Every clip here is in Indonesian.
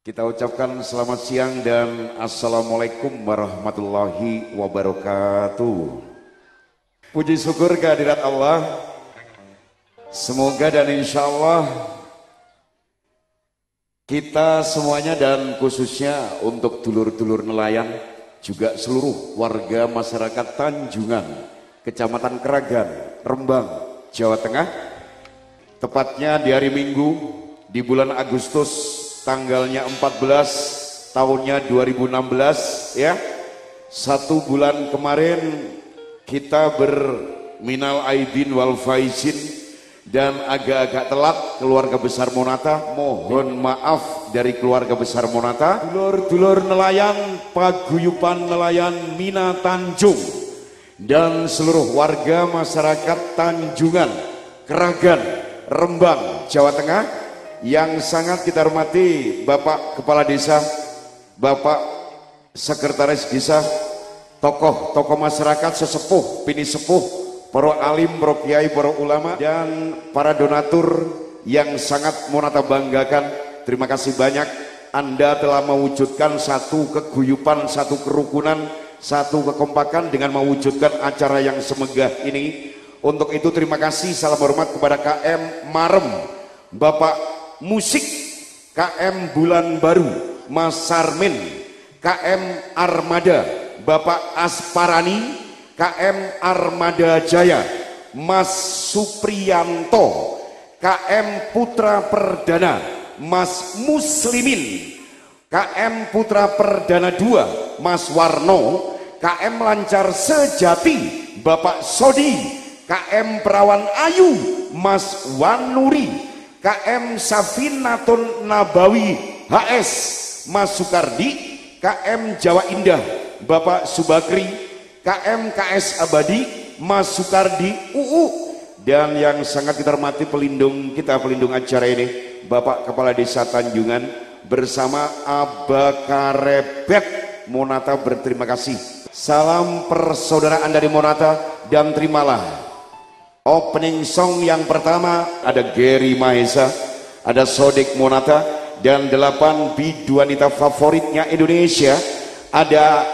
Kita ucapkan selamat siang dan Assalamualaikum warahmatullahi wabarakatuh. Puji syukur kehadirat Allah. Semoga dan insya Allah kita semuanya dan khususnya untuk dulur-dulur nelayan juga seluruh warga masyarakat Tanjungan, Kecamatan Keragan, Rembang, Jawa Tengah tepatnya di hari Minggu di bulan Agustus tanggalnya 14 tahunnya 2016 ya. Satu bulan kemarin kita berminal aidin wal faizin dan agak-agak telat keluarga besar Monata. Mohon maaf dari keluarga besar Monata. Dulur-dulur nelayan paguyupan nelayan Mina Tanjung dan seluruh warga masyarakat Tanjungan Keragan Rembang Jawa Tengah yang sangat kita hormati Bapak Kepala Desa, Bapak Sekretaris Desa, tokoh-tokoh masyarakat sesepuh, pini sepuh, para alim, para kiai, para ulama dan para donatur yang sangat monata banggakan. Terima kasih banyak Anda telah mewujudkan satu keguyupan, satu kerukunan, satu kekompakan dengan mewujudkan acara yang semegah ini. Untuk itu terima kasih, salam hormat kepada KM Marem, Bapak musik KM Bulan Baru Mas Sarmin KM Armada Bapak Asparani KM Armada Jaya Mas Supriyanto KM Putra Perdana Mas Muslimin KM Putra Perdana 2 Mas Warno KM Lancar Sejati Bapak Sodi KM Perawan Ayu Mas Wanuri KM Safinatun Nabawi HS Mas Sukardi KM Jawa Indah Bapak Subakri KM KS Abadi Mas Sukardi UU dan yang sangat kita hormati pelindung kita pelindung acara ini Bapak Kepala Desa Tanjungan bersama Abakarebet Monata berterima kasih. Salam persaudaraan dari Monata dan terimalah Opening song yang pertama ada Gary Mahesa, ada Sodik Monata, dan delapan biduanita favoritnya Indonesia. Ada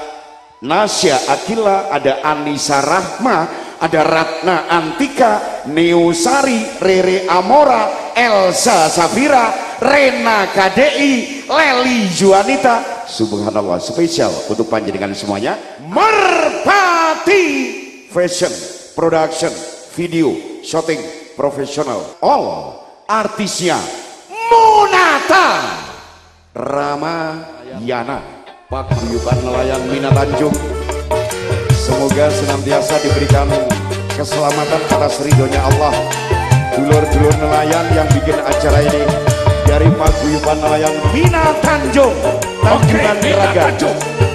Nasya Akila, ada Anissa Rahma, ada Ratna Antika, Neusari, Rere Amora, Elsa Safira, Rena KDI, Leli Juanita. Subhanallah, spesial untuk panjenengan semuanya. Merpati Fashion Production video shooting profesional all artisnya Munata. Rama Yana. Paguyuban Nelayan Mina Tanjung. Semoga senantiasa diberikan keselamatan atas ridhonya Allah. Dulur-dulur nelayan yang bikin acara ini dari Paguyuban Nelayan Mina Tanjung. Tanjungan Raga